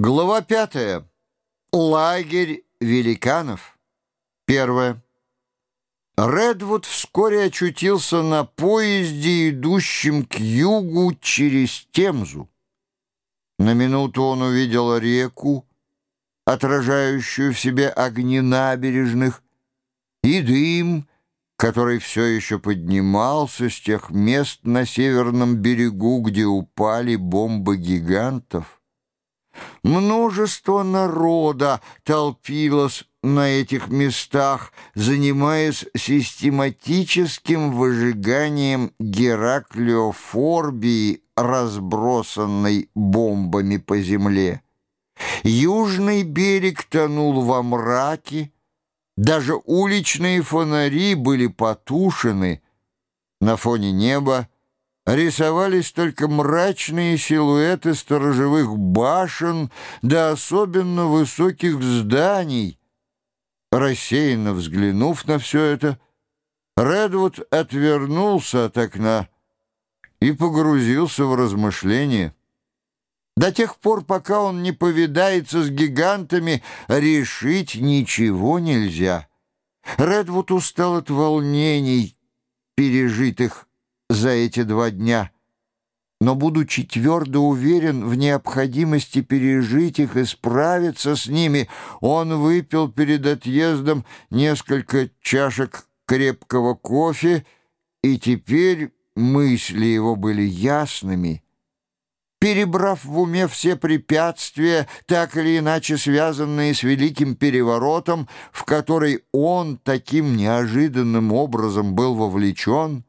Глава пятая. Лагерь великанов. Первое. Редвуд вскоре очутился на поезде, идущем к югу через Темзу. На минуту он увидел реку, отражающую в себе огни набережных, и дым, который все еще поднимался с тех мест на северном берегу, где упали бомбы гигантов. Множество народа толпилось на этих местах, занимаясь систематическим выжиганием Гераклеофорбии, разбросанной бомбами по земле. Южный берег тонул во мраке, даже уличные фонари были потушены. На фоне неба рисовались только мрачные силуэты сторожевых башен да особенно высоких зданий. Рассеянно взглянув на все это, Редвуд отвернулся от окна и погрузился в размышления. До тех пор, пока он не повидается с гигантами, решить ничего нельзя. Редвуд устал от волнений, пережитых за эти два дня, но, будучи твердо уверен в необходимости пережить их и справиться с ними, он выпил перед отъездом несколько чашек крепкого кофе, и теперь мысли его были ясными. Перебрав в уме все препятствия, так или иначе связанные с Великим Переворотом, в который он таким неожиданным образом был вовлечен,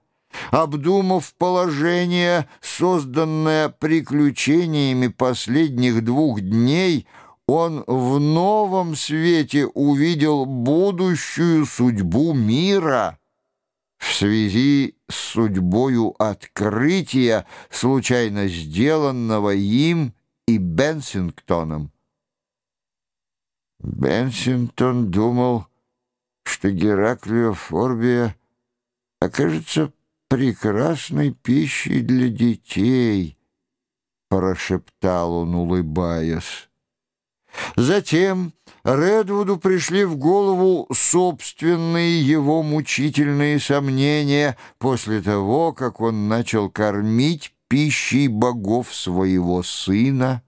Обдумав положение, созданное приключениями последних двух дней, он в новом свете увидел будущую судьбу мира в связи с судьбою открытия, случайно сделанного им и Бенсингтоном. Бенсингтон думал, что Гераклио Форбия окажется прекрасной пищей для детей», — прошептал он, улыбаясь. Затем Редвуду пришли в голову собственные его мучительные сомнения после того, как он начал кормить пищей богов своего сына.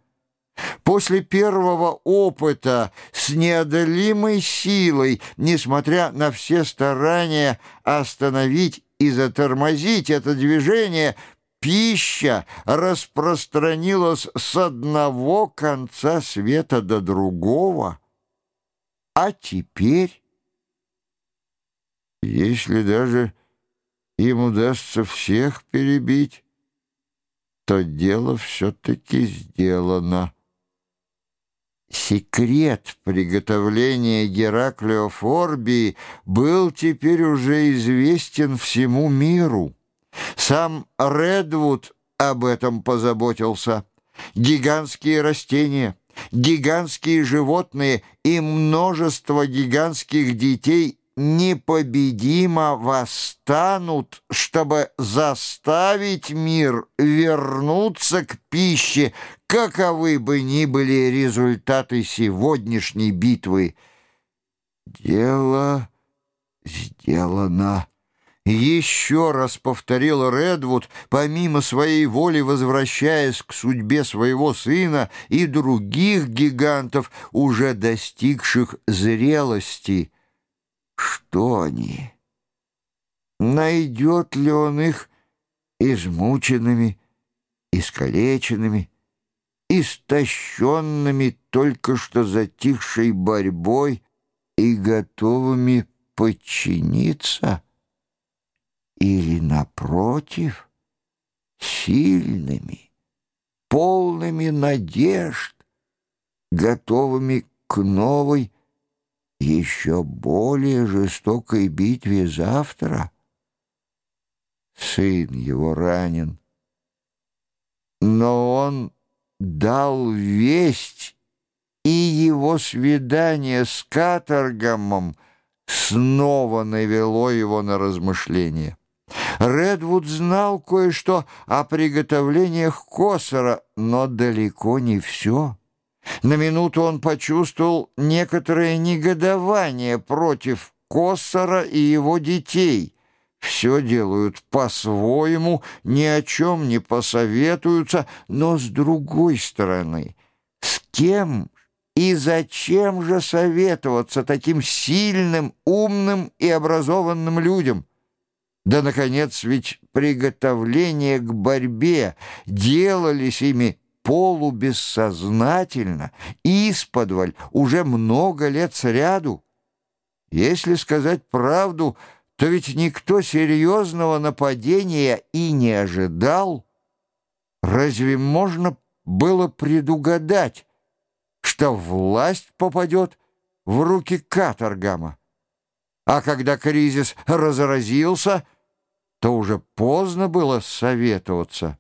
После первого опыта с неодолимой силой, несмотря на все старания остановить и затормозить это движение, пища распространилась с одного конца света до другого. А теперь, если даже им удастся всех перебить, то дело все-таки сделано. Секрет приготовления Гераклеофорбии был теперь уже известен всему миру. Сам Редвуд об этом позаботился. Гигантские растения, гигантские животные и множество гигантских детей непобедимо восстанут, чтобы заставить мир вернуться к пище, каковы бы ни были результаты сегодняшней битвы. Дело сделано. Еще раз повторил Редвуд, помимо своей воли возвращаясь к судьбе своего сына и других гигантов, уже достигших зрелости — что они? Найдет ли он их измученными, искалеченными, истощенными только что затихшей борьбой и готовыми подчиниться? Или, напротив, сильными, полными надежд, готовыми к новой еще более жестокой битве завтра. Сын его ранен, но он дал весть, и его свидание с Каторгамом снова навело его на размышления. Редвуд знал кое-что о приготовлениях Косора, но далеко не все. На минуту он почувствовал некоторое негодование против Коссора и его детей. Все делают по-своему, ни о чем не посоветуются, но с другой стороны, с кем и зачем же советоваться таким сильным, умным и образованным людям? Да, наконец, ведь приготовления к борьбе делались ими полубессознательно, исподволь, уже много лет сряду. Если сказать правду, то ведь никто серьезного нападения и не ожидал. Разве можно было предугадать, что власть попадет в руки Каторгама? А когда кризис разразился, то уже поздно было советоваться.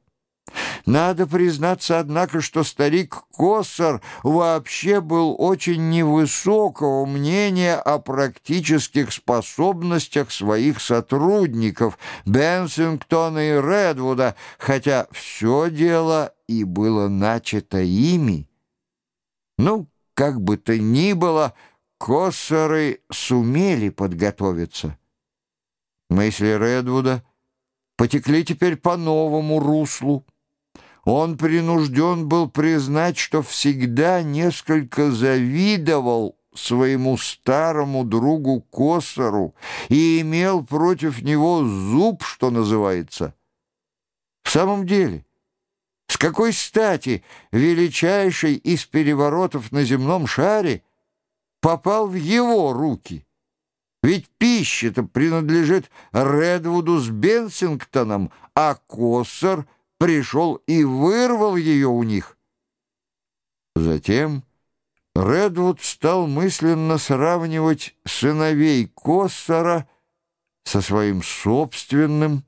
Надо признаться, однако, что старик Коссор вообще был очень невысокого мнения о практических способностях своих сотрудников Бенсингтона и Редвуда, хотя все дело и было начато ими. Ну, как бы то ни было, Коссоры сумели подготовиться. Мысли Редвуда потекли теперь по новому руслу. Он принужден был признать, что всегда несколько завидовал своему старому другу Косору и имел против него зуб, что называется. В самом деле, с какой стати величайший из переворотов на земном шаре попал в его руки? Ведь пища-то принадлежит Редвуду с Бенсингтоном, а Коссор — пришел и вырвал ее у них. Затем Редвуд стал мысленно сравнивать сыновей Коссора со своим собственным,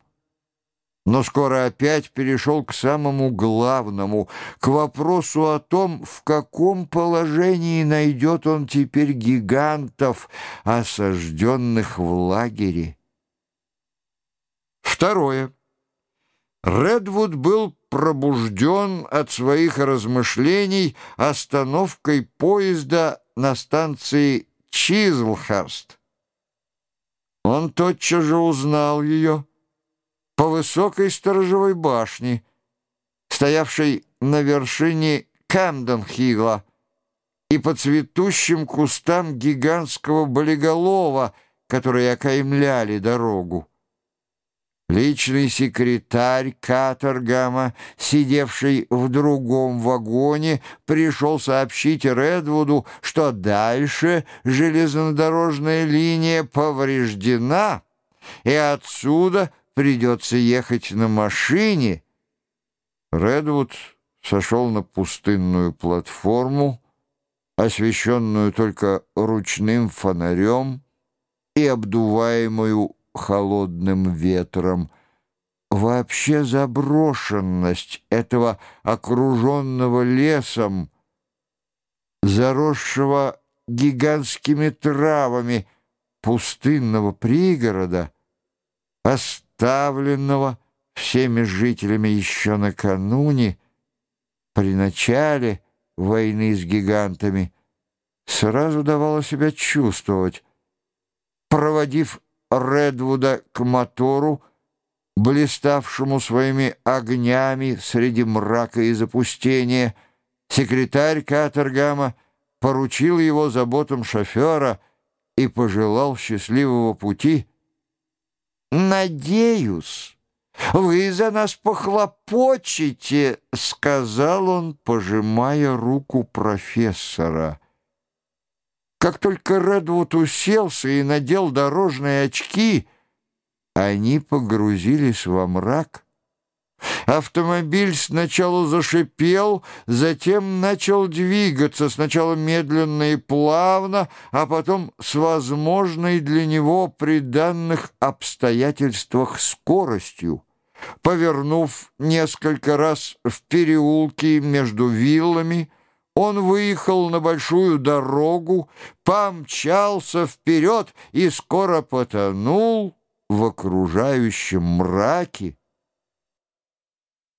но скоро опять перешел к самому главному, к вопросу о том, в каком положении найдет он теперь гигантов, осажденных в лагере. Второе. Редвуд был пробужден от своих размышлений остановкой поезда на станции Чизлхарст. Он тотчас же узнал ее по высокой сторожевой башне, стоявшей на вершине Камденхигла и по цветущим кустам гигантского болиголова, которые окаймляли дорогу. Личный секретарь Катергама, сидевший в другом вагоне, пришел сообщить Редвуду, что дальше железнодорожная линия повреждена, и отсюда придется ехать на машине. Редвуд сошел на пустынную платформу, освещенную только ручным фонарем и обдуваемую холодным ветром. Вообще заброшенность этого окруженного лесом, заросшего гигантскими травами пустынного пригорода, оставленного всеми жителями еще накануне, при начале войны с гигантами, сразу давало себя чувствовать. Проводив Редвуда к мотору, блиставшему своими огнями среди мрака и запустения, секретарь Катергама поручил его заботам шофера и пожелал счастливого пути. «Надеюсь, вы за нас похлопочете», — сказал он, пожимая руку профессора. Как только Редвуд уселся и надел дорожные очки, они погрузились во мрак. Автомобиль сначала зашипел, затем начал двигаться, сначала медленно и плавно, а потом с возможной для него при данных обстоятельствах скоростью. Повернув несколько раз в переулки между виллами, он выехал на большую дорогу, помчался вперед и скоро потонул в окружающем мраке.